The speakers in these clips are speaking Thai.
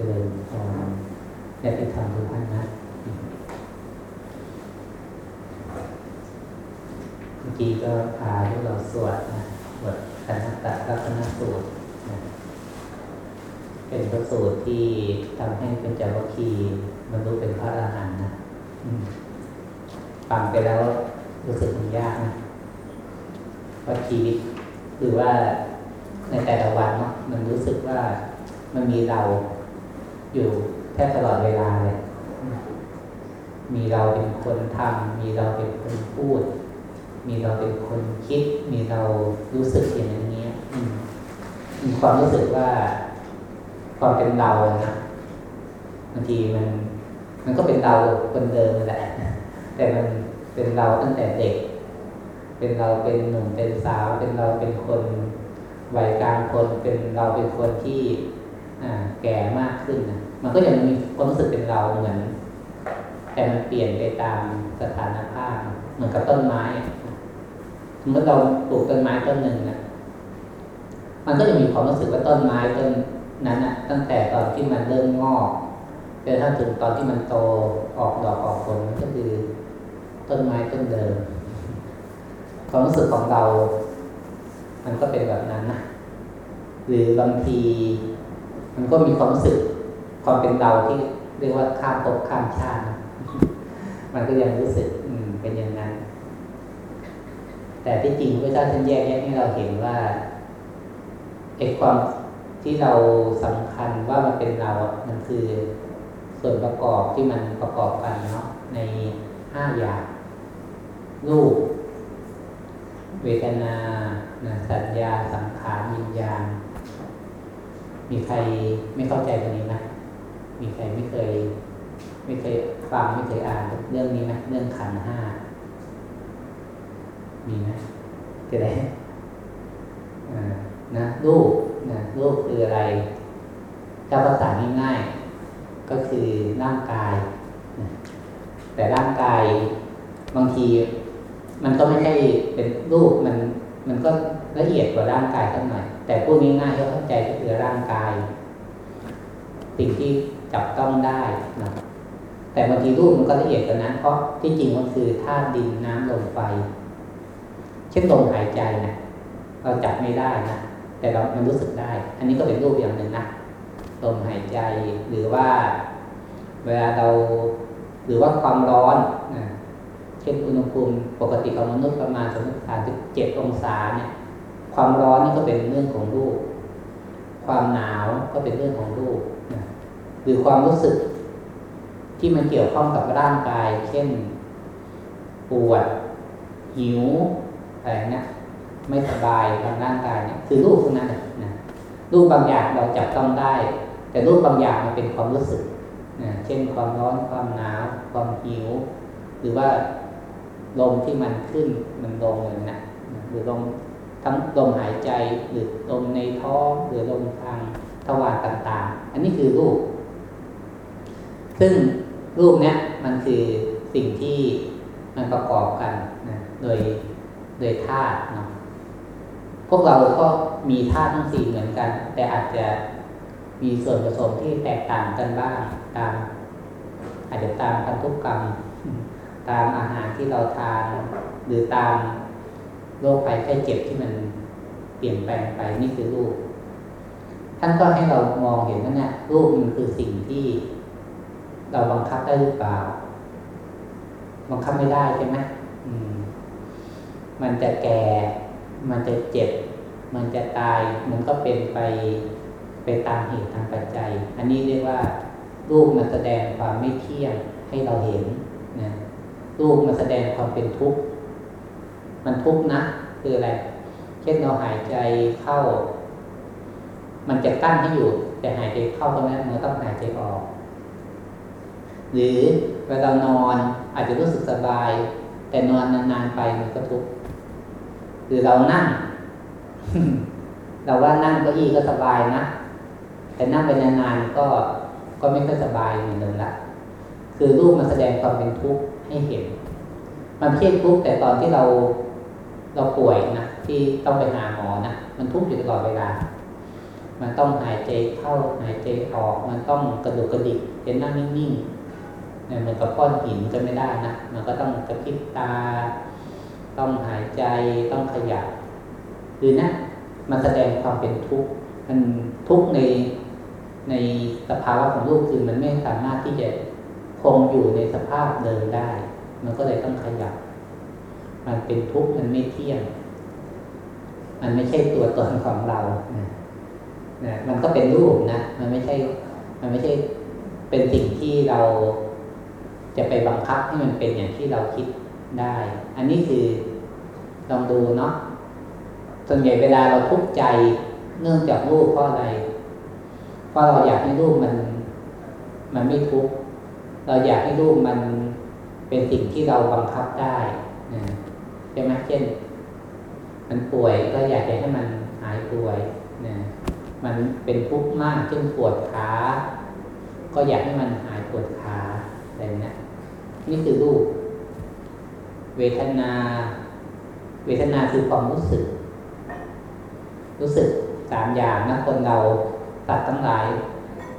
เจริญพรญาติธรรมทุกท่านนะเมื่อกี้ก็พาพวกเราสวดนะบทคณะตะรัตนสูตรนะเป็นพระสูตรที่ทำให้เป็นจาวคีบรรลุเป็นพระอรหันต์นะฟังไปแล้วรู้สึกมันยากนะเพราชีวิตหรือว่าในแต่ละวันเนาะมันรู้สึกว่ามันมีเรา อยู่แทบตลอดเวลาเลย มีเราเป็นคนทำมีเราเป็นคนพูด มีเราเป็นคนคิด มีเรารู้สึกอย่างนี้มมีความรู้สึกว่าความเป็นเรานะบางทีมัน มันก็เป็นเราคนเดิมแหละ แต่มันเป็นเราตั้งแต่เด็ก เป็นเราเป็นหนุ่มเป็นสาว เป็นเราเป็นคนวัยกลางคนเป็นเราเป็นคนที่อ่าแก่มากขึ้นนะ มันก็ยังมีความรู้สึกเป็นเราเหมือนแต่มันเปลี่ยนไปตามสถานภาพ เหมือนกับต้นไม้สมมติเราปลูกต้นไม้ต้นหนึ่งนะมันก็จะมีความรู้สึกว่าต้นไม้ต้นนั้นนะตั้งแต่ตอนที่มันเริ่มงอกจนถ้าถึงตอนที่มันโตออกดอกออกผลก็คือ ต้นไม้ต้นเดิมความรู้สึกของเรา มันก็เป็นแบบนั้นนะหรือบางที มันก็มีความรู้สึก ความเป็นเราที่เรียกว่าข้ามภพข้ามชาติ มันก็ยังรู้สึกอืมเป็นอย่างนั้น แต่ที่จริงพระเจ้าท่านแยกแยะให้เราเห็นว่าไอ้ความที่เราสำคัญว่ามันเป็นเราอะมันคือส่วนประกอบที่มันประกอบกันเนาะในห้าอย่างรูป เวทนานะสัญญาสังขารวิญญาณมีใครไม่เข้าใจตรงนี้ไหม มีใครไม่เคย ไม่เคยฟังไม่เคยอ่านเรื่องนี้ไหมเรื่องขันห้ามีไหมจะได้อ่านะรูปนะรูปคืออะไรถ้าภาษาง่ายๆก็คือร่างกายนะแต่ร่างกายบางที มันก็ไม่ใช่เป็นรูปมัน มันก็ละเอียดกว่าร่างกายสักหน่อยแต่พูดง่ายๆก็เข้าใจก็คือร่างกาย สิ่งที่ จับต้องได้นะแต่บางทีรูปมันก็ละเอียดกว่านั้นเพราะที่จริงมันคือธาตุดินน้ำลมไฟ เช่นลมหายใจนะเราจับไม่ได้นะแต่เรามันรู้สึกได้ อันนี้ก็เป็นรูปอย่างหนึ่งนะลมหายใจหรือว่า เวลาเราหรือว่าความร้อนนะเช่นอุณหภูมิปกติของมนุษย์ประมาณสมมติสามสิบเจ็ดองศาเนี่ย ความร้อนนี่ก็เป็นเรื่องของรูป ความหนาวก็เป็นเรื่องของรูป หรือความรู้สึกที่มันเกี่ยวข้องกับร่างกาย เช่น ปวด หิว อะไรเงี้ยไม่สบายทางร่างกายเนี่ยคือรูปพวกนั้นนะรูปบางอย่างเราจับต้องได้ แต่รูปบางอย่างมันเป็นความรู้สึกนะเช่นความร้อนความหนาวความหิว หรือว่าลมที่มันขึ้นมันลงเหมือนนะหรือลมทั้งลมหายใจหรือลมในท้องหรือลมทางทวารต่าง ๆ อันนี้คือรูป ซึ่งรูปเนี้ยมันคือสิ่งที่มันประกอบกันนะโดยโดยธาตุเนาะพวกเราก็มีธาตุทั้งสี่เหมือนกัน แต่อาจจะมีส่วนผสมที่แตกต่างกันบ้างตาม อาจจะตามพันธุกรรม ตามอาหารที่เราทาน หรือตามโรคภัยไข้เจ็บที่มันเปลี่ยนแปลงไปนี่คือรูป ท่านก็ให้เรามองเห็นว่าเนี่ยรูปมันคือสิ่งที่ เราบังคับได้หรือเปล่า บังคับไม่ได้ใช่ไหมมันจะแก่ มันจะเจ็บ มันจะตาย มันก็เป็นไปไปตามเหตุตามปัจจัย อันนี้เรียกว่า รูปมันแสดงความไม่เที่ยงให้เราเห็นนะรูปมันแสดงความเป็นทุกข์ มันทุกข์นะ คืออะไร เช่นเราหายใจเข้า มันจะกั้นให้อยู่ แต่หายใจเข้าตรงนั้นมันต้องหายใจออก หรือเวลานอนอาจจะรู้สึกสบาย แต่นอนนานๆไปมันก็ทุกข์หรือเรานั่ง เราว่านั่งเก้าอี้ก็สบายนะ แต่นั่งไปนานๆก็ก็ไม่ค่อยสบายเหมือนเดิมละคือรูปมันแสดงความเป็นทุกข์ให้เห็น มันเทียบทุกข์แต่ตอนที่เราเราป่วยนะที่ต้องไปหาหมอนะมันทุกข์อยู่ตลอดเวลา มันต้องหายใจเข้าหายใจออก มันต้องกระดุกกระดิกจะนั่งนิ่งๆ เนี่ยมันกับก้อนหินก็ไม่ได้นะมันก็ต้องกระพริบตา ต้องหายใจต้องขยับหรือนะมันแสดงความเป็นทุกข์มันทุกข์ในในสภาวะของรูปคือมันไม่สามารถที่จะคงอยู่ในสภาพเดิมได้ มันก็เลยต้องขยับ มันเป็นทุกข์มันไม่เที่ยง มันไม่ใช่ตัวตนของเรานะนะมันก็เป็นรูปนะ มันไม่ใช่ มันไม่ใช่เป็นสิ่งที่เรา จะไปบังคับให้มันเป็นอย่างที่เราคิดได้ อันนี้คือลองดูเนาะส่วนใหญ่เวลาเราทุกข์ใจเนื่องจากรูปเพราะอะไร เพราะเราอยากให้รูปมัน มันไม่ทุกข์ เราอยากให้รูปมันเป็นสิ่งที่เราบังคับได้นะใช่ไหมเช่น มันป่วยก็อยากให้มันหายป่วยนะมันเป็นทุกข์มากเช่นปวดขา ก็อยากให้มันหายปวดขาอะไรนะ นี่คือรูป เวทนา เวทนาคือความรู้สึก รู้สึกสามอย่างนะคนเราสัตว์ทั้งหลาย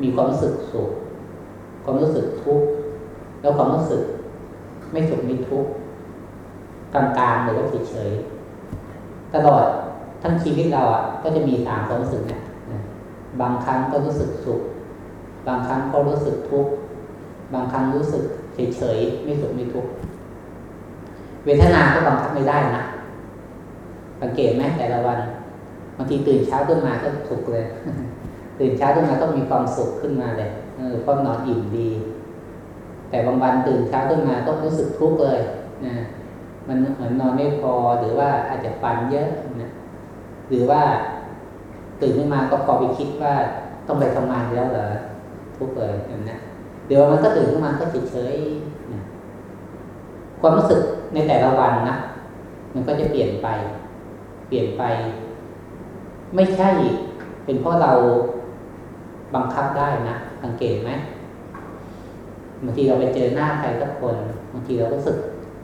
มีความรู้สึกสุข ความรู้สึกทุกข์แล้วความรู้สึก ไม่สุขไม่ทุกข์กลางๆหรือว่าเฉยๆตลอดทั้งชีวิตเราอะ ก็จะมีสามความรู้สึกเนี่ยบางครั้งก็รู้สึกสุข บางครั้งก็รู้สึกทุกข์ บางครั้งรู้สึก เฉยๆไม่สุขไม่ทุกข์เวทนาก็บังคับไม่ได้นะสังเกตไหมแต่ละวันบางทีตื่นเช้าขึ้นมาก็สุขเลย ตื่นเช้าขึ้นมาต้องมีความสุขขึ้นมาเลยเออเพราะนอนอิ่มดี แต่บางวันตื่นเช้าขึ้นมาต้องรู้สึกทุกข์เลยนะมันเหมือนนอนไม่พอหรือว่าอาจจะฟันเยอะนะหรือว่าตื่นขึ้นมาก็พอไปคิดว่าต้องไปทำงานแล้วเหรอทุกข์เลยนะ เดี๋ยวมันก็ตื่นขึ้นมาก็เฉยๆนะความรู้สึกในแต่ละวันนะมันก็จะเปลี่ยนไป เปลี่ยนไป ไม่ใช่เป็นเพราะเราบังคับได้นะสังเกตไหมบางทีเราไปเจอหน้าใครสักคนบางทีเรารู้สึก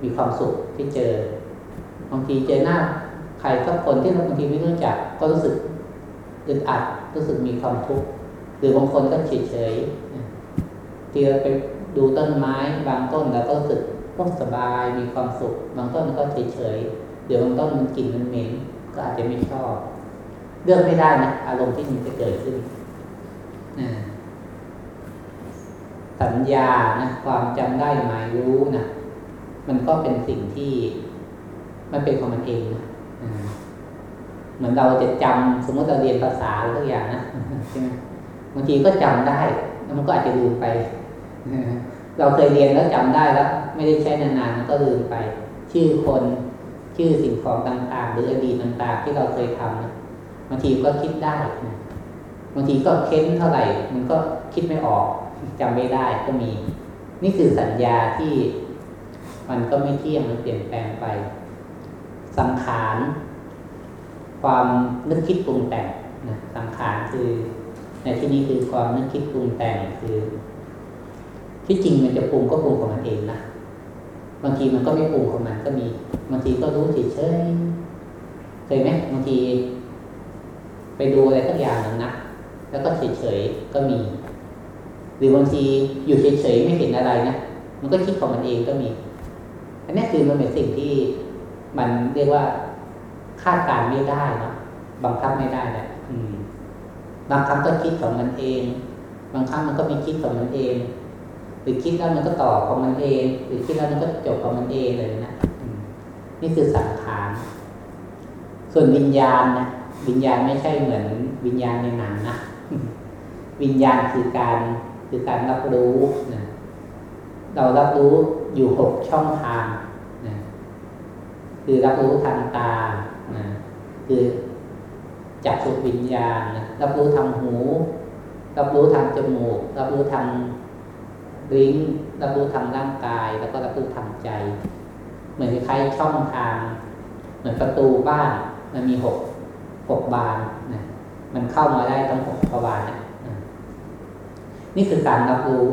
มีความสุขที่เจอบางทีเจอหน้าใครสักคนที่เราบางทีไม่รู้จัก ก็รู้สึกอึดอัดรู้สึกมีความทุกข์หรือบางคนก็เฉยเฉย ที่เราไปดูต้นไม้บางต้นแล้วก็รู้สึกก็สบายมีความสุข บางต้นก็เฉยเฉยเดี๋ยวบางต้นมันกลิ่นมันเหม็นก็อาจจะไม่ชอบ เลือกไม่ได้นะอารมณ์ที่มันจะเกิดขึ้นสัญญานะความจำได้หมายรู้นะมันก็เป็นสิ่งที่ มันเป็นของมันเองนะเหมือนเราจะจำสมมติเราเรียนภาษาทุกอย่างนะใช่ไหมบางทีก็จำได้แล้วมันก็อาจจะลืมไป เราเคยเรียนแล้วจำได้แล้วไม่ได้ใช้นานๆมันก็ลืมไป ชื่อคนชื่อสิ่งของต่างๆ หรืออดีตต่างๆ ที่เราเคยทำบางทีก็คิดได้บางทีก็เค้นเท่าไหร่ มันก็คิดไม่ออกจำไม่ได้ก็มี นี่คือสัญญาที่มันก็ไม่เที่ยงมันเปลี่ยนแปลงไป สังขาร ความนึกคิดปรุงแต่งนะสังขารคือในที่นี้คือความนึกคิดปรุงแต่งคือ ที่จริงมันจะปรุงก็ปรุงของมันเองนะบางทีมันก็ไม่ปรุงของมันก็มี บางทีก็รู้เฉยเฉยเคยไหมบางที ไปดูอะไรสักอย่างนึงนะแล้วก็เฉยเฉยก็มี หรือบางทีอยู่เฉยเฉยไม่เห็นอะไรนะมันก็คิดของมันเองก็มี อันนี้คือมันเป็นสิ่งที่มันเรียกว่าคาดการไม่ได้นะบังคับไม่ได้แหละบางครั้งก็คิดของมันเอง บางครั้งมันก็มีคิดของมันเอง รือคิดแล้วมันก็ต่อของมันเอง หรือคิดแล้วมันก็จบของมันเองเลยนะนี่คือสังขารส่วนวิญญาณนะวิญญาณไม่ใช่เหมือนวิญญาณในหนังนะวิญญาณคือการคือการรับรู้นะเรารับรู้อยู่หกช่องทางนะคือรับรู้ทางตานะคือจักสุวิญญาณนะรับรู้ทางหู รับรู้ทางจมูก รับรู้ทาง ลิ้นรับรู้ทางร่างกาย แล้วก็รับรู้ทางใจ เหมือนคล้ายช่องทาง เหมือนประตูบ้านมันมีหกหกบานนะมันเข้ามาได้ทั้งหกประบานนะนี่คือการรับรู้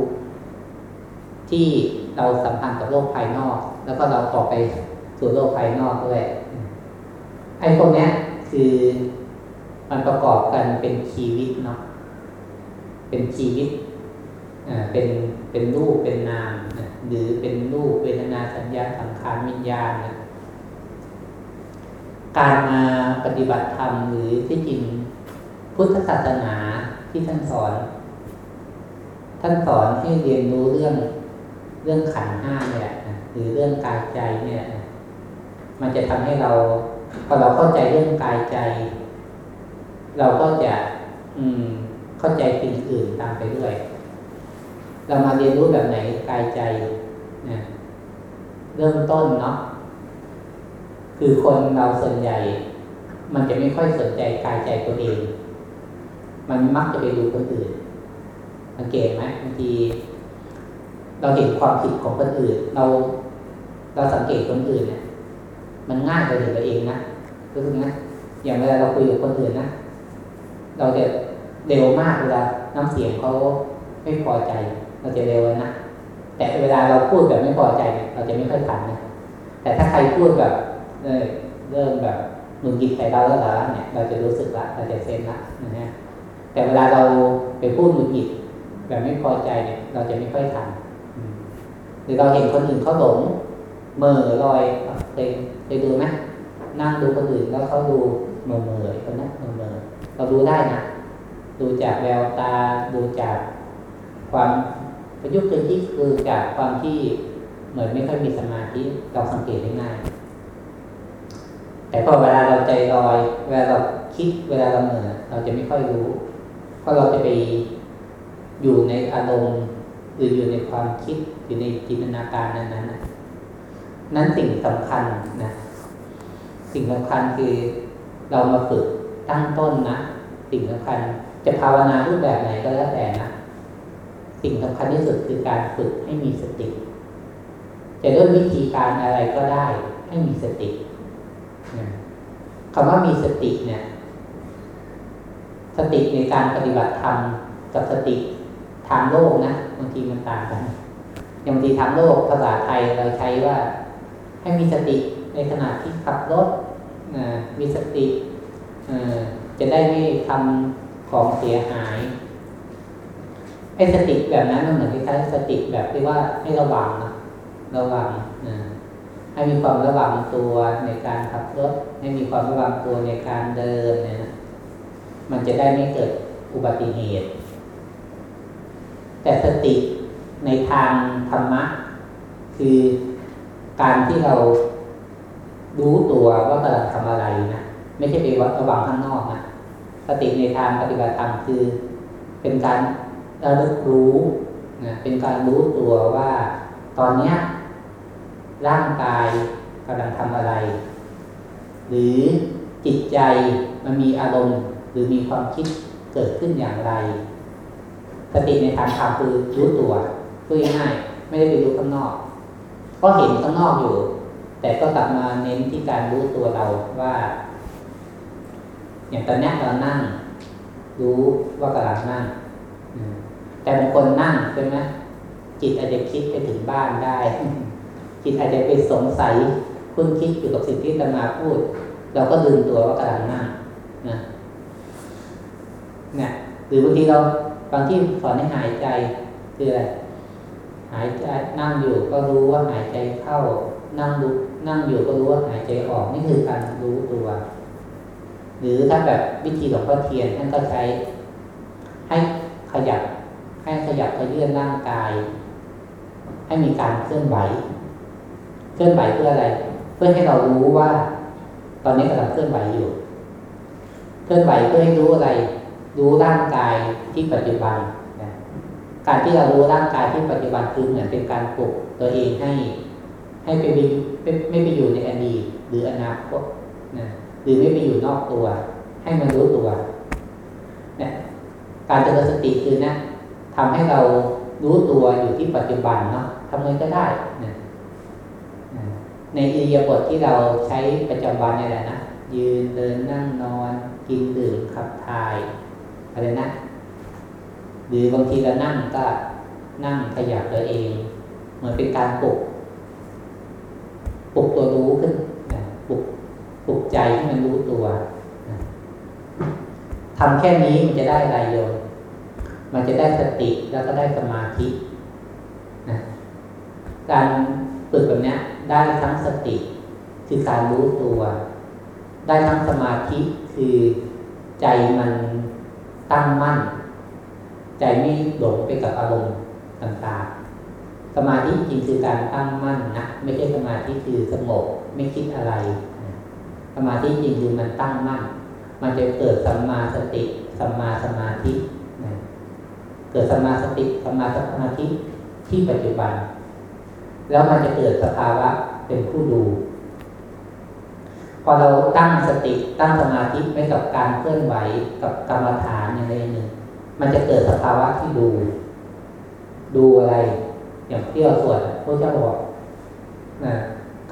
ที่เราสัมพันธ์กับโลกภายนอก แล้วก็เราออกไปสู่โลกภายนอกด้วยไอ้พวกนี้คือมันมันประกอบกันเป็นชีวิตเนาะเป็นชีวิตอ่าเป็น เป็นรูปเป็นนามนะหรือเป็นรูปเวทนาสัญญาสังขารวิญญาณนะการมาปฏิบัติธรรมหรือที่จริงพุทธศาสนาที่ท่านสอน ท่านสอนให้เรียนรู้เรื่องเรื่องขันห้าเนี่ยหรือเรื่องกายใจเนี่ย มันจะทำให้เราพอเราเข้าใจเรื่องกายใจ เราก็จะ อืม เข้าใจสิ่งอื่นตามไปด้วย เรามาเรียนรู้แบบไหนกายใจนะเริ่มต้นเนาะคือคนเราส่วนใหญ่ มันจะไม่ค่อยสนใจกายใจตัวเอง มันมักจะไปดูคนอื่นสังเกตไหมบางที เราเห็นความผิดของคนอื่น เราเราสังเกตคนอื่นเนี่ยมันง่ายกว่าเห็นตัวเองนะรู้สึกนะอย่างเวลาเราคุยกับคนอื่นนะเราจะเร็วมากเวลาน้ำเสียงเขาไม่พอใจ เราจะเร็วนะแต่เวลาเราพูดแบบไม่พอใจ เราจะไม่ค่อยทันนะแต่ถ้าใครพูดแบบเเริ่มแบบหนุนกินใส่เราแล้วละเนี่ยเราจะรู้สึกละเราจะเซนละนะฮะแต่เวลาเราไปพูดหนุนกินแบบไม่พอใจเนี่ย เราจะไม่ค่อยทันหรือเราเห็นคนอื่นเขาหลงเมื่อลอยเคยเคยดูไหมนั่งดูคนอื่นแล้วเขาดูเมื่อเมื่อคนนั้นเมื่อเมื่อเราดูได้นะดูจากแววตาดูจากความ ประยุกต์เป็นที่คือจากความที่เหมือนไม่ค่อยมีสมาธิเราสังเกตได้ง่าย แต่พอเวลาเราใจลอย เวลาเราคิดเวลาเราเหนื่อยเราจะไม่ค่อยรู้ เพราะเราจะไปอยู่ในอารมณ์หรืออยู่ในความคิดอยู่ในจินตนาการนั้นนั้นนั้นสิ่งสำคัญนะสิ่งสำคัญคือเรามาฝึกตั้งต้นนะ สิ่งสำคัญจะภาวนารูปแบบไหนก็แล้วแต่นะ สิ่งสำคัญที่สุดคือการฝึกให้มีสติ จะด้วยวิธีการอะไรก็ได้ให้มีสติคำว่ามีสติเนี่ย สติในการปฏิบัติธรรมกับสติทางโลกนะบางทีมันต่างกันอย่างบางทีทางโลกภาษาไทยเราใช้ว่า ให้มีสติในขณะที่ขับรถมีสติจะได้ไม่ทำของเสียหาย ไอ้สติแบบนั้นมันเหมือนคล้ายๆสติแบบที่ว่าให้ระวังนะระวังนะให้มีความระวังตัวในการขับรถให้มีความระวังตัวในการเดินเนี่ยนะมันจะได้ไม่เกิดอุบัติเหตุ แต่สติในทางธรรมะ คือการที่เรารู้ตัวว่ากำลังทำอะไรนะไม่ใช่ไปวัดระวังข้างนอกนะสติในทางปฏิบัติธรรมคือ เป็นการ ระลึกรู้นะเป็นการรู้ตัวว่า ตอนเนี้ยร่างกายกำลังทำอะไร หรือจิตใจมันมีอารมณ์ หรือมีความคิดเกิดขึ้นอย่างไร สติในทางธรรมคือรู้ตัวพูดง่ายไม่ได้ไปดูข้างนอก ก็เห็นข้างนอกอยู่ แต่ก็กลับมาเน้นที่การรู้ตัวเราว่า อย่างตอนนี้เรานั่ง รู้ว่ากำลังนั่ง แต่บางคนนั่งใช่ไหมจิตอาจจะคิดไปถึงบ้านได้ จิตอาจจะไปสงสัยคุณคิดอยู่กับสิ่งที่ตมาพูด เราก็ลืมตัวว่ากำลังนั่งนะเนี่ยหรือบางทีเราบางที่สอนให้หายใจคืออะไรหายใจนั่งอยู่ก็รู้ว่าหายใจเข้า นั่งนั่งอยู่ก็รู้ว่าหายใจออกนี่คือการรู้ตัว หรือถ้าแบบวิธีหลวงพ่อเทียนท่านก็ใช้ให้ขยับ ให้ขยับขยื่นร่างกาย ให้มีการเคลื่อนไหว เคลื่อนไหวเพื่ออะไร เพื่อให้เรารู้ว่า ตอนนี้กำลังเคลื่อนไหวอยู่ เคลื่อนไหวเพื่อให้รู้อะไร รู้ร่างกายที่ปัจจุบันนะการที่เรารู้ร่างกายที่ปัจจุบันคือเหมือนเป็นการปลุกตัวเองให้ ให้ไปไม่ไปอยู่ในอดีตหรืออนาคตนะหรือไม่ไปอยู่นอกตัว ให้มันรู้ตัวนี่ยการเจริญสติคือนะ ทำให้เรารู้ตัวอยู่ที่ปัจจุบันเนาะทำไงก็ได้นะในอิริยาบถที่เราใช้ประจำวันนี่แหละนะยืนเดินนั่งนอน กินดื่มขับถ่ายอะไรนะหรือบางทีเรานั่งก็นั่งขยับตัวเอง เหมือนเป็นการปลุกปลุกตัวรู้ขึ้นปลุกปลุกใจให้มันรู้ตัวทำแค่นี้มันจะได้อะไรโยม มันจะได้สติแล้วก็ได้สมาธินะการฝึกแบบนี้ได้ทั้งสติ คือการรู้ตัว ได้ทั้งสมาธิคือใจมันตั้งมั่น ใจไม่หลงไปกับอารมณ์ต่างๆ สมาธิจริงคือการตั้งมั่นนะไม่ใช่สมาธิคือสงบไม่คิดอะไร สมาธิจริงคือมันตั้งมั่น มันจะเกิดสัมมาสติสัมมาสมาธิ เกิดสมาสติสมาสมาธิที่ปัจจุบัน แล้วมันจะเกิดสภาวะเป็นผู้ดู พอเราตั้งสติตั้งสมาธิไว้กับการเคลื่อนไหวกับกรรมฐานอย่างใดหนึ่ง มันจะเกิดสภาวะที่ดู ดูอะไร อย่างที่เราสวดพระเจ้าบอกนะ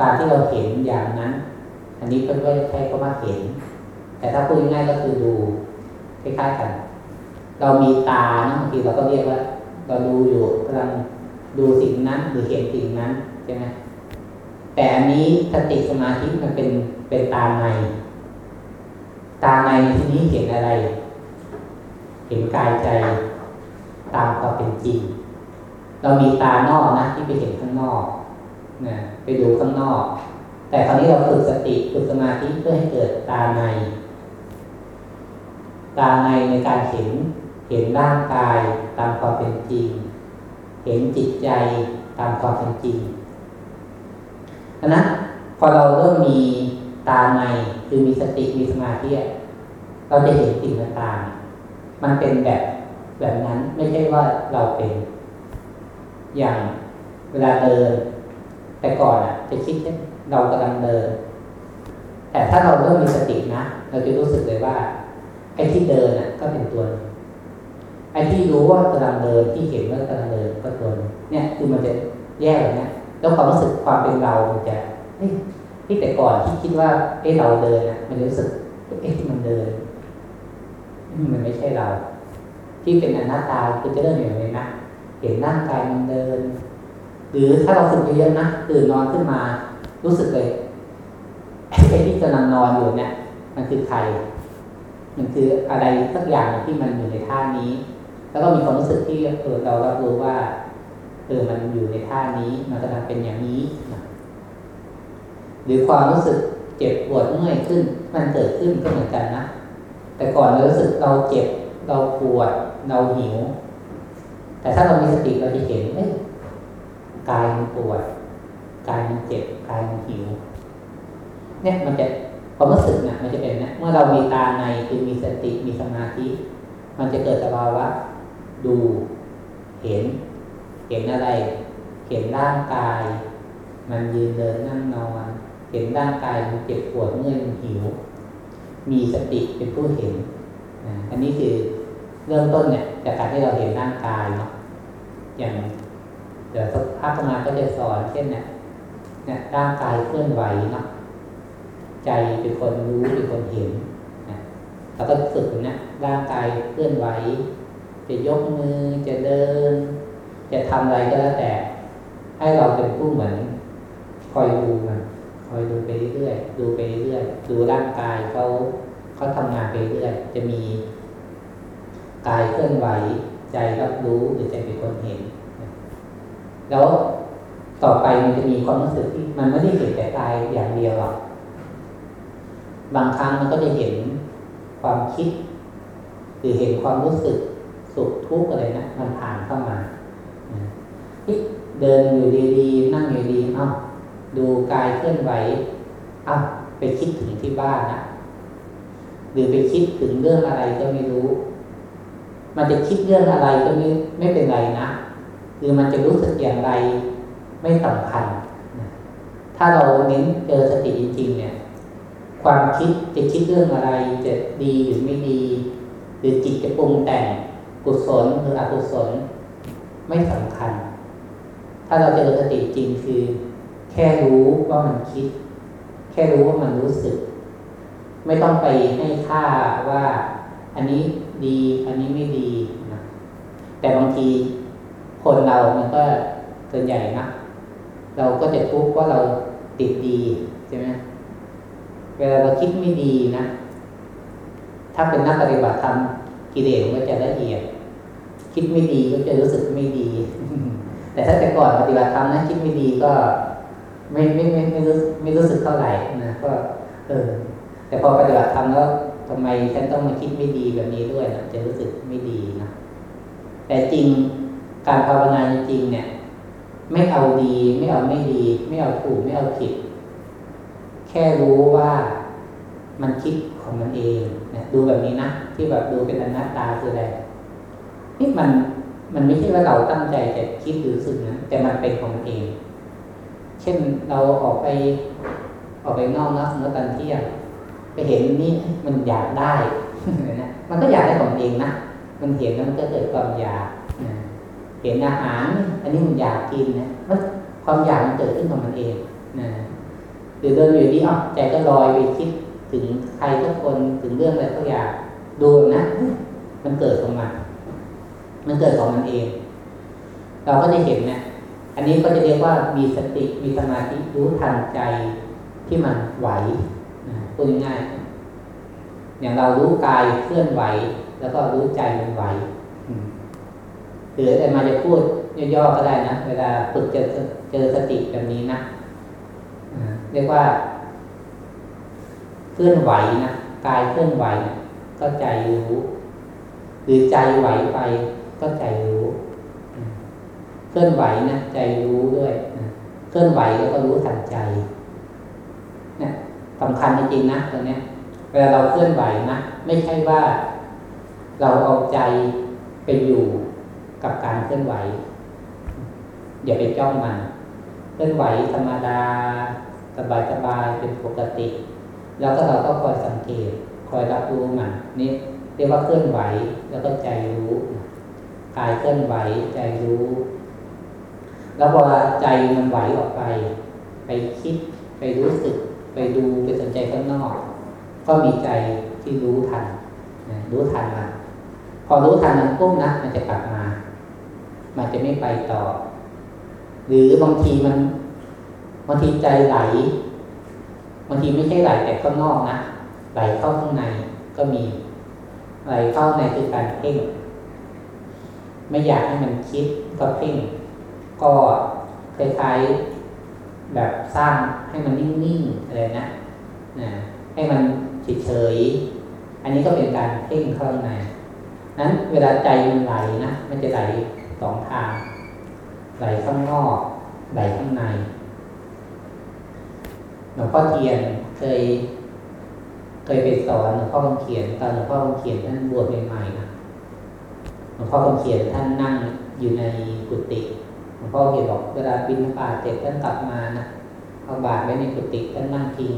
การที่เราเห็นอย่างนั้น อันนี้ก็ไม่ใช่ก็ว่าเห็น แต่ถ้าพูดง่ายก็คือดูคล้ายๆกัน เรามีตาบางทีเราก็เรียกว่า เราดูอยู่กำลังดูสิ่งนั้นหรือเห็นสิ่งนั้นใช่ไหมแต่อันนี้สติสมาธิมันเป็นเป็นตาใน ตาในที่นี้เห็นอะไร เห็นกายใจตามความเป็นจริง เรามีตานอกนะที่ไปเห็นข้างนอกนะไปดูข้างนอก แต่คราวนี้เราฝึกสติฝึกสมาธิเพื่อให้เกิดตาใน ตาในในการเห็น เห็นร่างกายตามความเป็นจริง เห็นจิตใจตามความเป็นจริงดังนั้นพอเราเริ่มมีตาในคือมีสติมีสมาธิเราจะเห็นสิ่งต่างๆมันเป็นแบบแบบนั้นไม่ใช่ว่าเราเป็น อย่างเวลาเดิน แต่ก่อนอะ จะคิดว่าเรากำลังเดิน แต่ถ้าเราเริ่มมีสตินะ เราจะรู้สึกเลยว่าไอ้ที่เดินอะ ก็เป็นตัว ไอ้ที่รู้ว่ากำลังเดินที่เห็นว่ากำลังเดินก็ตัวเนี่ยคือมันจะแยกแบบนี้แล้วความรู้สึกความเป็นเรามันจะที่แต่ก่อนที่คิดว่าเอ้เราเดินอะมันรู้สึกเอ้ที่มันเดินมันไม่ใช่เรา ที่เป็นอนัตตาคือจะเริ่มอย่างไรนะเห็นร่างกายมันเดิน หรือถ้าเราฝึกเยอะๆนะตื่นนอนขึ้นมา รู้สึกเลยไอ้ที่กำลังนอนอยู่เนี่ย มันคือใคร มันคืออะไรสักอย่างที่มันอยู่ในท่านี้ แล้วก็มีความรู้สึกที่เออเรารับรู้ว่าเออมันอยู่ในท่านี้ มันกำลังเป็นอย่างนี้หรือความรู้สึกเจ็บปวดเมื่อยขึ้น มันเกิดขึ้นก็เหมือนกันนะแต่ก่อนเรารู้สึกเราเจ็บเราปวดเราหิว แต่ถ้าเรามีสติเราจะเห็นเอ้ยกายมันปวดกายมันเจ็บกายมันหิว เนี่ยมันจะความรู้สึกนะมันจะเป็นนะเมื่อเรามีตาในคือมีสติมีสมาธิ มันจะเกิดสภาวะ ดูเห็น เห็นอะไร เห็นร่างกาย มันยืนเดินนั่งนอน เห็นร่างกายมันเจ็บปวดเมื่อยมันหิว มีสติเป็นผู้เห็นอันนี้คือเริ่มต้นเนี่ยจากการที่เราเห็นร่างกายเนาะอย่างเดี๋ยวสักพักมาก็จะสอนเช่นเนี่ยเนี่ยร่างกายเคลื่อนไหวเนาะใจเป็นคนรู้เป็นคนเห็นนะเราก็ฝึกนะร่างกายเคลื่อนไหว จะยกมือจะเดิน จะทำอะไรก็แล้วแต่ ให้เราเป็นผู้เหมือน คอยดูมันคอยดูไปเรื่อยดูไปเรื่อยดูร่างกายเขาเขาทำงานไปเรื่อยจะมีกายเคลื่อนไหวใจรับรู้หรือใจเป็นคนเห็น แล้วต่อไปมันจะมีความรู้สึกที่มันไม่ได้เห็นแต่กายอย่างเดียวหรอกบางครั้งมันก็จะเห็นความคิด หรือเห็นความรู้สึก สุขทุกข์อะไรนะมันผ่านเข้ามาเดินอยู่ดีๆ นั่งอยู่ดีเอ้าดูกายเคลื่อนไหวอ้าไปคิดถึงที่บ้านนะหรือไปคิดถึงเรื่องอะไรก็ไม่รู้ มันจะคิดเรื่องอะไรก็ไม่ไม่เป็นไรนะหรือมันจะรู้สึกอย่างไรไม่สำคัญ ถ้าเราเน้นเจอสติจริงๆเนี่ย ความคิดจะคิดเรื่องอะไรจะดีหรือไม่ดี หรือจิตจะปรุงแต่ง กุศลหรืออกุศลไม่สำคัญ ถ้าเราเจอสติจริงคือ แค่รู้ว่ามันคิด แค่รู้ว่ามันรู้สึก ไม่ต้องไปให้ค่าว่า อันนี้ดีอันนี้ไม่ดีนะแต่บางทีคนเรามันก็ส่วนใหญ่นะเราก็จะทุกข์ว่าเราติดดีใช่ไหมเวลาเราคิดไม่ดีนะ ถ้าเป็นนักปฏิบัติธรรมกิเลสมันก็จะละเอียด คิดไม่ดีก็จะรู้สึกไม่ดี แต่ถ้าแต่ก่อนปฏิบัติธรรมนะคิดไม่ดีก็ไม่ไม่ไม่ไม่รู้ไม่รู้สึกเท่าไหร่นะก็ เออ แต่พอปฏิบัติธรรมแล้วทำไมฉันต้องมาคิดไม่ดีแบบนี้ด้วยนะจะรู้สึกไม่ดีนะแต่จริงการภาวนาจริงเนี่ย ไม่เอาดี ไม่เอาไม่ดี ไม่เอาถูกไม่เอาผิด แค่รู้ว่ามันคิดของมันเองนะดูแบบนี้นะที่แบบดูเป็นอนัตตาคืออะไร นี่มันมันไม่ใช่ว่าเราตั้งใจจะคิดหรือสึกนะแต่มันเป็นของมันเอง เช่นเราออกไป ออกไปนอกนะเมื่อตอนเที่ยงไปเห็นนี่มันอยากได้นะมันก็อยากได้ของเองนะมันเห็นแล้วมันก็เกิดความอยากเห็นอาหาร อันนี้มันอยากกินนะมันความอยากมันเกิดขึ้นของมันเองนะหรือเดินอยู่ดีอ๋อใจก็ลอยไปคิดถึงใครทุกคนถึงเรื่องอะไรก็อยากดูนะ มันเกิดของมัน มันเกิดของมันเอง เราก็จะเห็นนะอันนี้ก็จะเรียกว่ามีสติมีสมาธิรู้ทันใจที่มันไหวนะพูดง่ายๆอย่างเรารู้กายเคลื่อนไหว แล้วก็รู้ใจมันไหวหรือแต่มาจะพูดย่อๆก็ได้นะเวลาฝึกเจอเจอสติแบบนี้นะเรียกว่า เคลื่อนไหวนะกายเคลื่อนไหวนะก็ใจรู้ หรือใจไหวไป ก็ใจรู้เคลื่อนไหวนะใจรู้ด้วยเคลื่อนไหวแล้วก็รู้ทันใจนี่ยสำคัญจริงๆนะตรงนี้เวลาเราเคลื่อนไหวนะไม่ใช่ว่า เราเอาใจไปอยู่กับการเคลื่อนไหวอย่าไปจ้องมันเคลื่อนไหวธรรมดาสบายๆเป็นปกติ แล้วก็เราก็คอยสังเกต คอยรับรู้มันนี่เรียกว่าเคลื่อนไหวแล้วก็ใจรู้ กายเคลื่อนไหวใจรู้ แล้วพอใจมันไหวออกไป ไปคิด ไปรู้สึก ไปดูไปสนใจข้างนอก ก็มีใจที่รู้ทันรู้ทันมันพอรู้ทันมันปุ๊บนะมันจะกลับมา มันจะไม่ไปต่อ หรือบางทีมันบางทีใจไหลบางทีไม่ใช่ไหลแต่ข้างนอกนะไหลเข้าข้างในก็มีไหลเข้าในคือการเพ่ง ไม่อยากให้มันคิดก็เพ่ง ก็คล้ายๆแบบสร้างให้มันนิ่งๆอะไรนะนะให้มันเฉยๆอันนี้ก็เป็นการเพ่งเข้าในนั้น เวลาใจมันไหลนะมันจะไหลสองทาง ไหลข้างนอกไหลข้างในหลวงพ่อเทียนเคย เคยไปสอนหลวงพ่อเขียนตอนหลวงพ่อเขียนท่านบวชใหม่ๆนะหลว งพ่อคำเขียนท่านนั่งอยู่ในกุฏิหลวงพ่อเขียนบอกเวลาบินบาตเสร็จท่านกลับมานะเอาบาตไว้ในกุฏิท่านนั่งพิง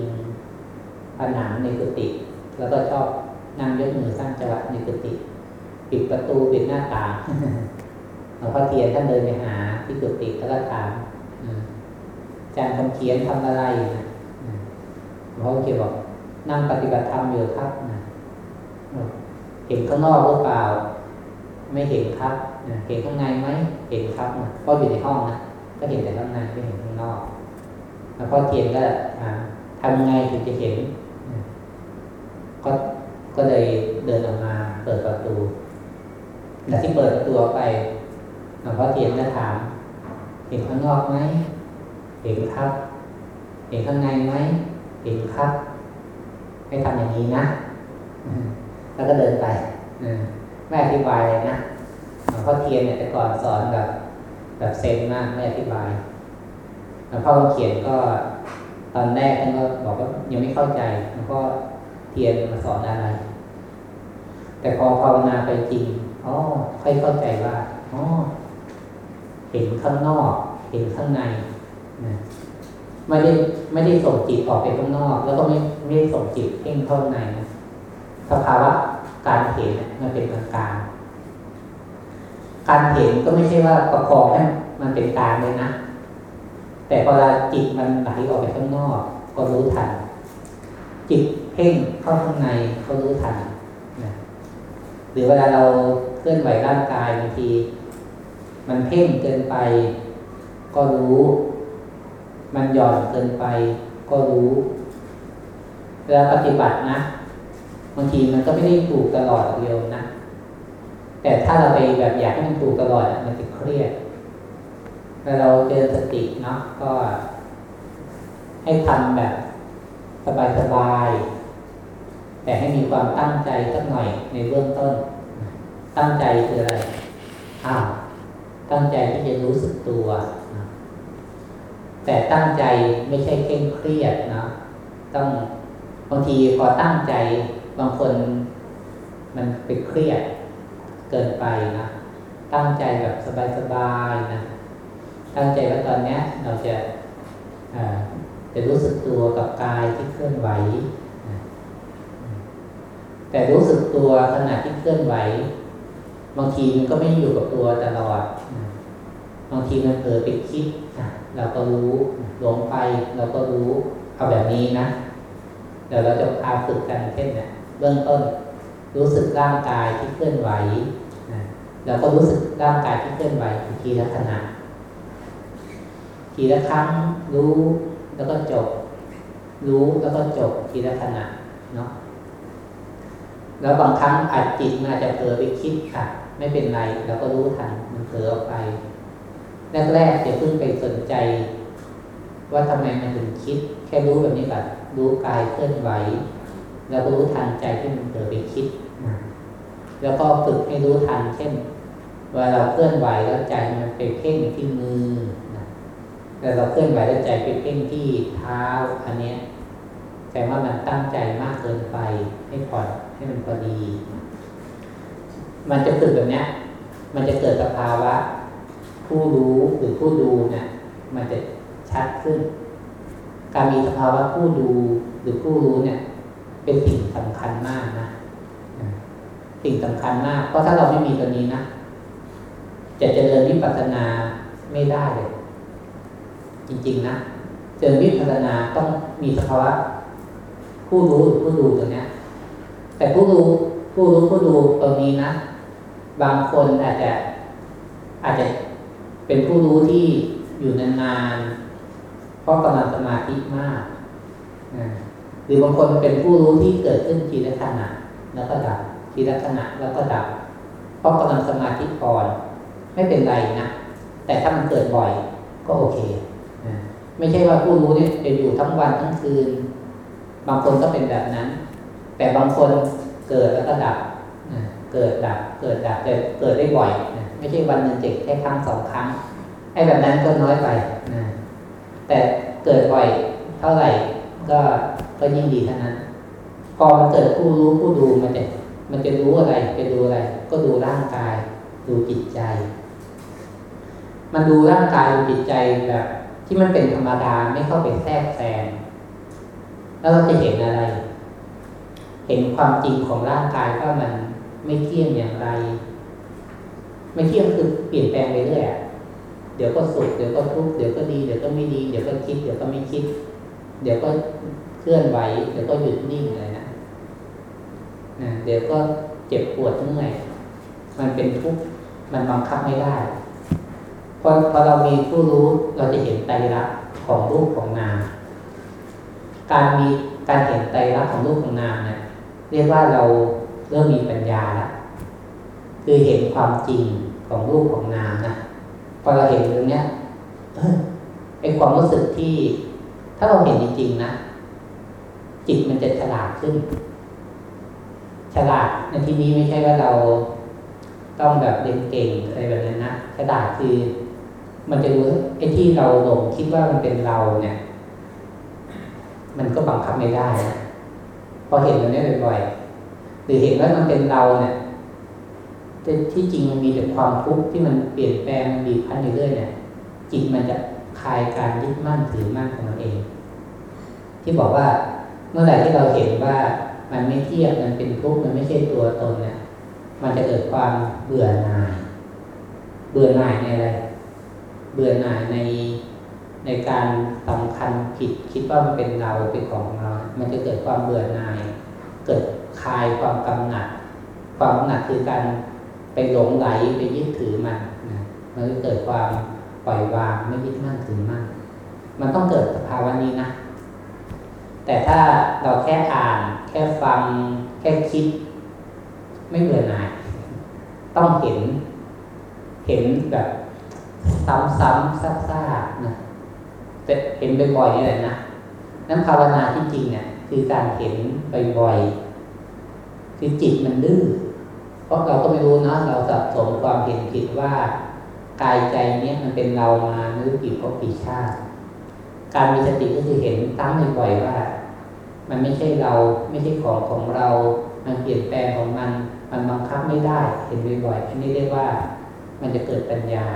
ผนังในกุฏิแล้วก็ชอบนั่งยกมือสร้างจังหวะในกุฏิปิดประตูปิดหน้าต่างหลวงพ่อเทียนท่านเดินไปหาที่กุฏิแล้วก็ถามอาจารย์คำเขียนทำอะไรนะหลวงพ่อเขียนบอกนั่งปฏิบัติธรรมอยู่ครับนะเห็นข้างนอกหรือเปล่า ไม่เห็นครับเห็นข้างในไหมเห็นครับเพราะอยู่ในห้องนะก็เห็นแต่ข้างในไม่เห็นข้างนอก แล้วพ่อเทียนก็ทำยังไงถึงจะเห็นก็ก็เลยเดินออกมาเปิดประตูแต่ที่เปิดประตูไปหลวงพ่อเทียนก็ถาม เห็นข้างนอกไหมเห็นครับ เห็นข้างในไหมเห็นครับ ให้ทำอย่างนี้นะ แล้วก็เดินไป ไม่อธิบายเลยนะหลวงพ่อเทียนเนี่ยแต่ก่อนสอนแบบแบบเซนมากไม่อธิบายหลวงพ่อเขียนก็ตอนแรกท่านก็บอกว่ายังไม่เข้าใจหลวงพ่อเทียนมาสอนอะไร แต่พอภาวนาไปจริงอ๋อค่อยเข้าใจว่าอ๋อเห็นข้างนอก เห็นข้างในนะไม่ได้ไม่ได้ส่งจิตออกไปข้างนอก แล้วก็ไม่ไม่ได้ส่งจิตเพ่งเข้าในนะสภาวะ การเห็นมันเป็นกลางกลางการเห็นก็ไม่ใช่ว่าประคองให้มันเป็นกลางเลยนะ แต่พอเราจิตมันไหลออกไปข้างนอก ก็รู้ทัน จิตเพ่งเข้าข้างในก็รู้ทันนะหรือเวลาเราเคลื่อนไหวร่างกายบางที มันเพ่งเกินไป ก็รู้ มันหย่อนเกินไป ก็รู้เวลาปฏิบัตินะ บางทีมันก็ไม่ได้ถูกตลอดเดียวนะ แต่ถ้าเราไปแบบอยากให้มันถูกตลอดมันจะเครียดถ้าเราเจอสติเนาะก็ ให้ทำแบบสบายๆแต่ให้มีความตั้งใจสักหน่อยในเบื้องต้น ตั้งใจคืออะไรอ้าวตั้งใจที่จะรู้สึกตัวแต่ตั้งใจไม่ใช่เคร่งเครียดนะต้องบางทีพอตั้งใจ บางคนมันไปเครียดเกินไปนะตั้งใจแบบสบายๆนะตั้งใจว่าตอนนี้เราจะจะรู้สึกตัวกับกายที่เคลื่อนไหว แต่รู้สึกตัวขณะที่เคลื่อนไหว บางทีมันก็ไม่อยู่กับตัวตลอด บางทีมันเผลอไปคิดเราก็รู้หลงไปเราก็รู้เอาแบบนี้นะเดี๋ยวเราจะพาฝึกกันเช่นเนี่ย เบื้องต้น รู้สึกร่างกายที่เคลื่อนไหวนะเราก็รู้สึกร่างกายที่เคลื่อนไหวทีละขณะทีละครั้งรู้แล้วก็จบ รู้แล้วก็จบทีละขณะเนาะแล้วบางครั้งอาจจิตมันอาจจะเผลอไปคิดค่ะ ไม่เป็นไรเราก็รู้ทันมันเผลอออกไป แรกๆอย่าเพิ่งไปสนใจ ว่าทำไมมันถึงคิด แค่รู้แบบนี้แบบรู้กายเคลื่อนไหว แล้วก็รู้ทันใจที่มันเผลอไปคิด แล้วก็ฝึกให้รู้ทันเช่นเวลาเราเคลื่อนไหวแล้วใจมันไปเพ่งที่มือแต่เราเคลื่อนไหวแล้วใจไปเพ่งที่เท้าอันเนี้ยแต่ว่ามันตั้งใจมากเกินไปให้ผ่อนให้มันพอดี มันจะฝึกแบบเนี้ย มันจะเกิดสภาวะ ผู้รู้หรือผู้ดูเนี่ยมันจะชัดขึ้น การมีสภาวะผู้ดูหรือผู้รู้เนี่ย เป็นสิ่งสำคัญมากนะสิ่งสำคัญมาก เพราะถ้าเราไม่มีตัวนี้นะจะเจริญวิปัสสนาไม่ได้เลย จริง ๆ นะเจริญวิปัสสนาต้องมีสภาวะผู้รู้ผู้ดูตัวนี้แต่ผู้รู้ผู้รู้ผู้ดูตรงนี้นะบางคนอาจจะอาจจะเป็นผู้รู้ที่อยู่นานๆเพราะกำลังสมาธิมาก หรือบางคนเป็นผู้รู้ที่เกิดขึ้นทีละขณะแล้วก็ดับทีละขณะแล้วก็ดับเพราะกำลังสมาธิอ่อนไม่เป็นไรนะแต่ถ้ามันเกิดบ่อยก็โอเคไม่ใช่ว่าผู้รู้เนี่ยจะอยู่ทั้งวันทั้งคืน บางคนก็เป็นแบบนั้น แต่บางคนเกิดแล้วก็ดับเกิดดับ เกิดดับแต่เกิดได้บ่อยไม่ใช่วันหนึ่งเจ็ดแค่ครั้งสองครั้งไอ้แบบนั้นก็น้อยไปนะแต่เกิดบ่อยเท่าไหร่ก็ ก็ยิ่งดีเท่านั้น พอมันเกิดผู้รู้ผู้ดูมันจะมันจะรู้อะไรจะดูอะไร ก็ดูร่างกาย ดูจิตใจ มันดูร่างกายดูจิตใจแบบ ที่มันเป็นธรรมดาไม่เข้าไปแทรกแซงแล้วเราจะเห็นอะไร เห็นความจริงของร่างกายว่ามันไม่เที่ยงอย่างไร ไม่เที่ยงคือเปลี่ยนแปลงไปเรื่อยเดี๋ยวก็สุขเดี๋ยวก็ทุกข์เดี๋ยวก็ดีเดี๋ยวก็ไม่ดี เดี๋ยวก็คิด เดี๋ยวก็ไม่คิด เดี๋ยวก็ เคลื่อนไหวเดี๋ยวก็หยุดนิ่งเลยนะนะเดี๋ยวก็เจ็บปวดทั้งไงมันเป็นทุกข์มันบังคับไม่ได้พอพอเรามีผู้รู้เราจะเห็นไตรลักษณ์ของรูปของนามการมีการเห็นไตรลักษณ์ของรูปของนามเนี่ยเรียกว่าเราเริ่มมีปัญญาแล้วคือเห็นความจริงของรูปของนามนะพอเราเห็นตรงเนี้ยไอ้ความรู้สึกที่ ถ้าเราเห็นจริงๆนะ จิตมันจะฉลาดขึ้น ฉลาดในที่นี้ไม่ใช่ว่าเราต้องแบบเรียนเก่งอะไรแบบนั้นนะฉลาดคือ มันจะรู้ไอ้ที่เราหลงคิดว่ามันเป็นเราเนี่ย มันก็บังคับไม่ได้นะพอเห็นตรงนี้บ่อยๆหรือเห็นว่ามันเป็นเราเนี่ยแต่ที่จริงมันมีแต่ความทุกข์ที่มันเปลี่ยนแปลงบีบคั้นอยู่เรื่อยเนี่ยจิตมันจะคลายการยึดมั่นถือมั่นของมันเอง ที่บอกว่า เมื่อไหร่ที่เราเห็นว่ามันไม่เที่ยงมันเป็นทุกข์มันไม่ใช่ตัวตนเนี่ยมันจะเกิดความเบื่อหน่าย เบื่อหน่ายในอะไร เบื่อหน่ายในในการสำคัญผิดคิดว่ามันเป็นเราเป็นของเรา มันจะเกิดความเบื่อหน่าย เกิดคลายความกำหนัด ความกำหนัดคือการไปหลงไหลไปยึดถือมันนะมันก็เกิดความปล่อยวางไม่ยึดมั่นถือมั่นมันต้องเกิดสภาวะนี้นะ แต่ถ้าเราแค่อ่าน แค่ฟัง แค่คิด ไม่เบื่อหน่ายต้องเห็น เห็นแบบซ้ำๆซักๆนะแต่เห็นบ่อยๆนี่แหละนะนั้นภาวนาที่จริงเนี่ยคือการเห็นบ่อยๆคือจิตมันดื้อเพราะเราก็ไม่รู้นะเราสับสมความเห็นผิดว่ากายใจเนี้ยมันเป็นเรามานึกกี่พบกี่ชาติ การมีสติก็คือเห็นตั้งบ่อยๆว่า มันไม่ใช่เราไม่ใช่ของของเรา มันเปลี่ยนแปลงของมัน มันบังคับไม่ได้ เห็นบ่อยๆอันนี้เรียกว่า มันจะเกิดปัญญา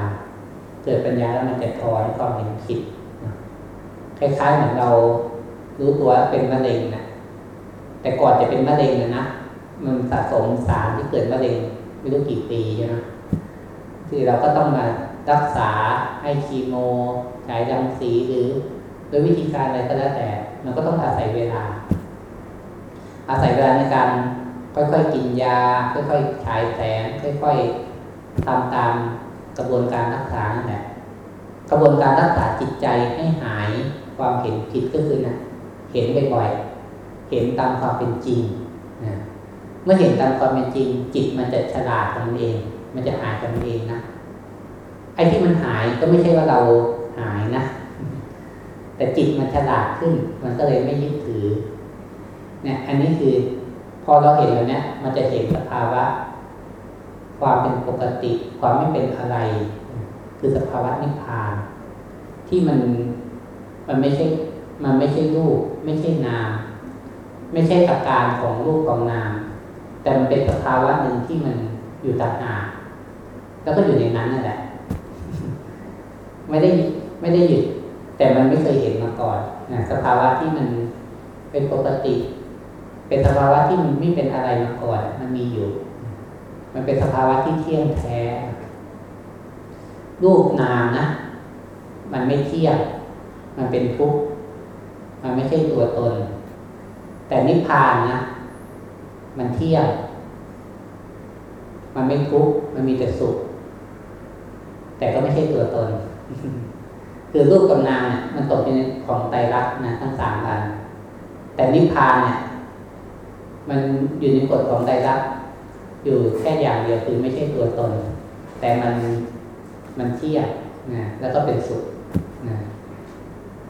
เกิดปัญญาแล้วมันจะถอนความเห็นผิดคล้ายๆเหมือนเรารู้ตัวเป็นมะเร็งนะแต่ก่อนจะเป็นมะเร็งนะนะมันสะสมสารที่เกิดมะเร็งไม่รู้กี่ปีใช่ไหมคือเราก็ต้องมารักษาให้คีโมฉายรังสีหรือ โดยวิธีการอะไรก็แล้วแต่ มันก็ต้องอาศัยเวลา อาศัยเวลาในการค่อยๆกินยา ค่อยๆฉายแสง ค่อยๆทำตามกระบวนการรักษานั่นแหละกระบวนการรักษาจิตใจให้หายความเห็นผิดก็คือนะเห็นบ่อยๆเห็นตามความเป็นจริงนะเมื่อเห็นตามความเป็นจริง จิตมันจะฉลาดกันเอง มันจะหายกันเองนะไอ้ที่มันหายก็ไม่ใช่ว่าเราหายนะ แต่จิตมันฉลาดขึ้น มันก็เลยไม่ยึดถือเนี่ยอันนี้คือพอเราเห็นแล้วเนี่ยมันจะเห็นสภาวะ ความเป็นปกติ ความไม่เป็นอะไร คือสภาวะนิพพาน ที่มันมันไม่ใช่ มันไม่ใช่รูป ไม่ใช่นาม ไม่ใช่อาการของรูปของนาม แต่มันเป็นสภาวะหนึ่งที่มันอยู่ต่างหากแล้วก็อยู่ในนั้นนั่นแหละ ไม่ได้ไม่ได้หยุด แต่มันไม่เคยเห็นมาก่อนนะสภาวะที่มันเป็นปกติ เป็นสภาวะที่มันไม่เป็นอะไรมาก่อน มันมีอยู่ มันเป็นสภาวะที่เที่ยงแท้ รูปนามนะ มันไม่เที่ยง มันเป็นทุกข์ มันไม่ใช่ตัวตน แต่นิพพานนะ มันเที่ยง มันไม่ทุกข์ มันมีแต่สุข แต่ก็ไม่ใช่ตัวตน คือรูปกับนามเนี่ยมันตกในของไตรลักษณ์นะทั้งสามอันแต่นิพพานเนี่ย มันอยู่ในกฎของไตรลักษณ์อยู่แค่อย่างเดียวคือไม่ใช่ตัวตน แต่มันมันเที่ยงนะแล้วก็เป็นสุขนะ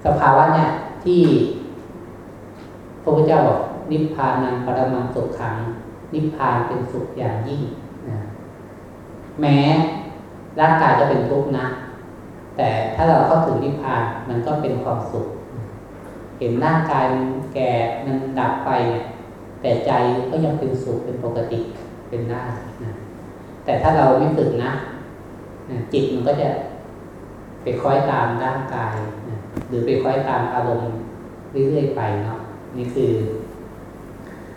สภาวะเนี่ยที่พระพุทธเจ้าบอกนิพพานังปรมังสุขขัง นิพพานเป็นสุขอย่างยิ่งนะแม้ร่างกายจะเป็นทุกข์นะ แต่ถ้าเราเข้าถึงนิพพานมันก็เป็นความสุข เห็นร่างกายมันแก่มันดับไปเนี่ยแต่ใจก็ยังเป็นสุขเป็นปกติเป็นได้นะแต่ถ้าเราไม่ฝึกนะจิตมันก็จะไปคล้อยตามร่างกายนะหรือไปคล้อยตามอารมณ์เรื่อยๆไปเนาะนี่คือ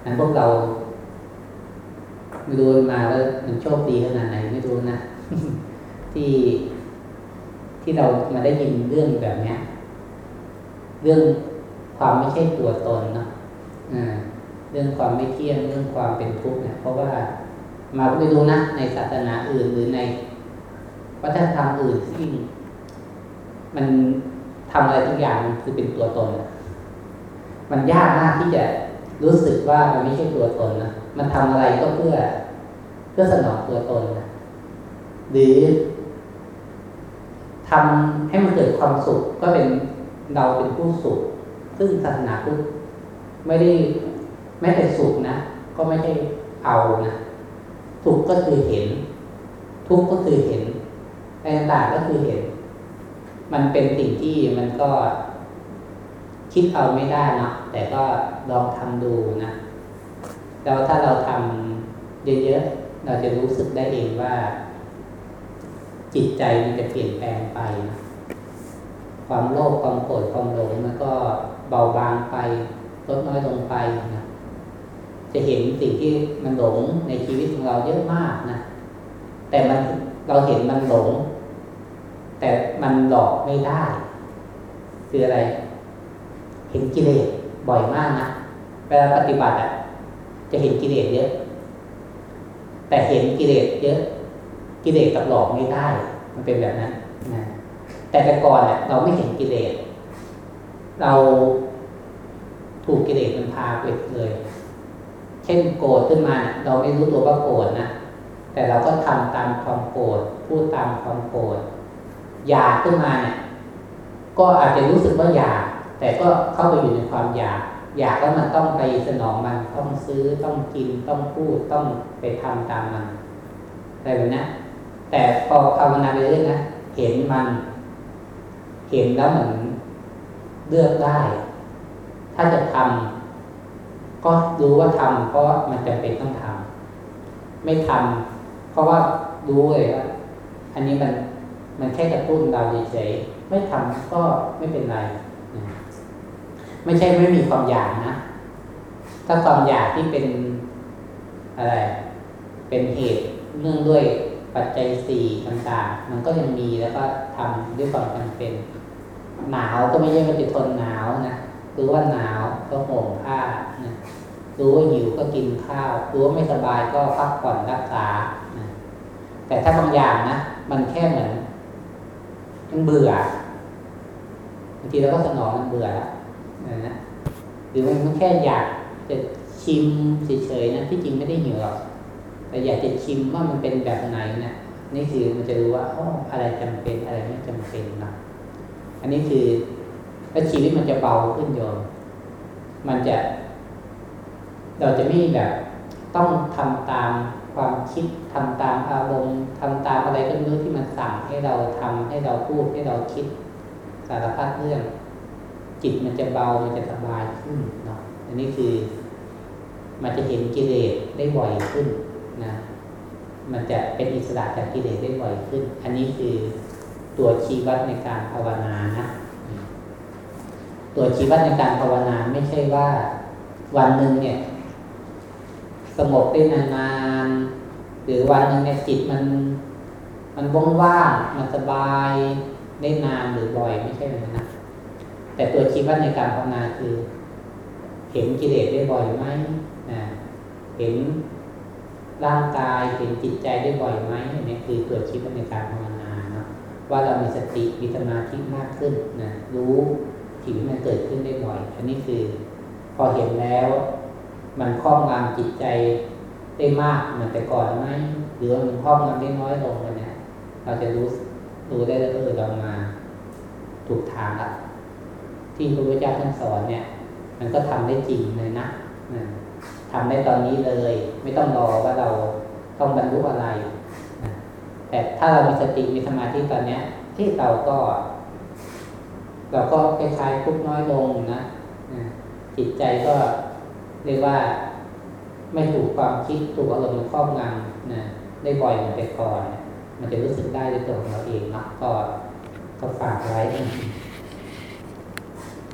นั้นพวกเราไม่รู้มาแล้วมันโชคดีขนาดไหนไม่รู้นะที่ ที่เรามาได้ยินเรื่องแบบเนี้ย เรื่องความไม่ใช่ตัวตนเนาะเรื่องความไม่เที่ยงเรื่องความเป็นทุกข์เนี่ยเพราะว่ามาไม่รู้นะในศาสนาอื่นหรือในวัฒนธรรมอื่นที่มันทำอะไรทุกอย่างคือเป็นตัวตน มันยากมากที่จะรู้สึกว่ามันไม่ใช่ตัวตนนะมันทำอะไรก็เพื่อเพื่อสนองตัวตนนะหรือ ทำให้มันเกิดความสุขก็เป็นเราเป็นผู้สุข ซึ่งศาสนาพุทธไม่ได้แม้แต่สุขนะ ก็ไม่ใช่เอานะสุขก็คือเห็น ทุกข์ก็คือเห็นอะไรต่างก็คือเห็น มันเป็นสิ่งที่มันก็คิดเอาไม่ได้นะแต่ก็ลองทำดูนะแล้วถ้าเราทำเยอะๆ เราจะรู้สึกได้เองว่า จิตใจมันจะเปลี่ยนแปลงไป ความโลภความโกรธความหลงมันก็เบาบางไปลดน้อยลงไปนะจะเห็นสิ่งที่มันหลงในชีวิตของเราเยอะมากนะแต่มันเราเห็นมันหลง แต่มันหลอกไม่ได้ คืออะไร เห็นกิเลสบ่อยมากนะเวลาปฏิบัติอะ จะเห็นกิเลสเยอะ แต่เห็นกิเลสเยอะ กิเลสกับหลอกไม่ได้ มันเป็นแบบนั้นนะแต่แต่ก่อนเนี่ยเราไม่เห็นกิเลส เราถูกกิเลสมันพาไปเลย เช่นโกรธขึ้นมาเนี่ยเราไม่รู้ตัวว่าโกรธนะแต่เราก็ทำตามความโกรธพูดตามความโกรธอยากขึ้นมาเนี่ยก็อาจจะรู้สึกว่าอยาก แต่ก็เข้าไปอยู่ในความอยาก อยากแล้วมันต้องไปสนองมันต้องซื้อต้องกินต้องพูดต้องไปทำตามมันอะไรแบบนี้ แต่พอภาวนาไปเรื่อยนะเห็นมัน เห็นแล้วเหมือนเลือกได้ ถ้าจะทำก็รู้ว่าทำเพราะมันจำเป็นต้องทำไม่ทำเพราะว่ารู้เลยว่าอันนี้มันมันแค่กระตุ้นเราเฉยๆไม่ทำก็ไม่เป็นไร ไม่ใช่ไม่มีความอยากนะ ถ้าความอยากที่เป็นอะไร เป็นเหตุเนื่องด้วย ปัจจัยสี่ต่างๆ มันก็ยังมีแล้วก็ทำด้วยความจำเป็น หนาวก็ไม่ใช่ว่าจะทนหนาวนะรู้ว่าหนาวก็ห่มผ้านะรู้ว่าหิวก็กินข้าว รู้ว่าไม่สบายก็พักผ่อนรักษานะแต่ถ้าบางอย่างนะมันแค่เหมือนมันเบื่อบางทีเราก็สนองมันเบื่อแล้วนะหรือมันแค่อยากจะชิมเฉยๆนะที่จริงไม่ได้หิวหรอก แต่อยากจะชิมว่ามันเป็นแบบไหนนะนี่คือมันจะรู้ว่าอ๋ออะไรจำเป็นอะไรไม่จำเป็นนะอันนี้คือแล้วชีวิตมันจะเบาขึ้นโยมมันจะ เราจะไม่แบบ ต้องทำตามความคิดทำตามอารมณ์ทำตามอะไรก็ไม่รู้ที่มันสั่งให้เราทำให้เราพูดให้เราคิดสารพัดเรื่อง จิตมันจะเบามันจะสบายขึ้นเนาะอันนี้คือ มันจะเห็นกิเลสได้บ่อยขึ้น มันจะเป็นอิสระจากกิเลสได้บ่อยขึ้น อันนี้คือตัวชี้วัดในการภาวนานะตัวชี้วัดในการภาวนาไม่ใช่ว่าวันหนึ่งเนี่ย สงบได้นานๆหรือวันหนึ่งเนี่ยจิตมัน มันว่างๆมันสบายได้นานหรือบ่อยไม่ใช่แบบนั้นนะแต่ตัวชี้วัดในการภาวนาคือ เห็นกิเลสได้บ่อยไหมนะเห็น ร่างกายเห็นจิตใจได้บ่อยไหมนี่คือตัวชี้วัดในการภาวนาเนาะว่าเรามีสติมีสมาธิมากขึ้นนะรู้สิ่งที่มันเกิดขึ้นได้บ่อย อันนี้คือ พอเห็นแล้ว มันครอบงำจิตใจได้มากเหมือนแต่ก่อนไหมหรือมันครอบงำได้น้อยลงกันเนี่ยเราจะรู้รู้ได้แล้วเออเรามาถูกทางละที่พระพุทธเจ้าท่านสอนเนี่ย มันก็ทำได้จริงเลยนะ ทำได้ตอนนี้เลย ไม่ต้องรอว่าเราต้องบรรลุอะไร แต่ถ้าเรามีสติมีสมาธิตอนเนี้ย ที่เราก็ เราก็คล้ายๆคุกน้อยลงนะจิตใจก็เรียกว่าไม่ถูกความคิดถูกอารมณ์ครอบงำนะได้บ่อยเหมือนแต่ก่อน มันจะรู้สึกได้ด้วยตัวของเราเองนะก็ก็ฝากไว้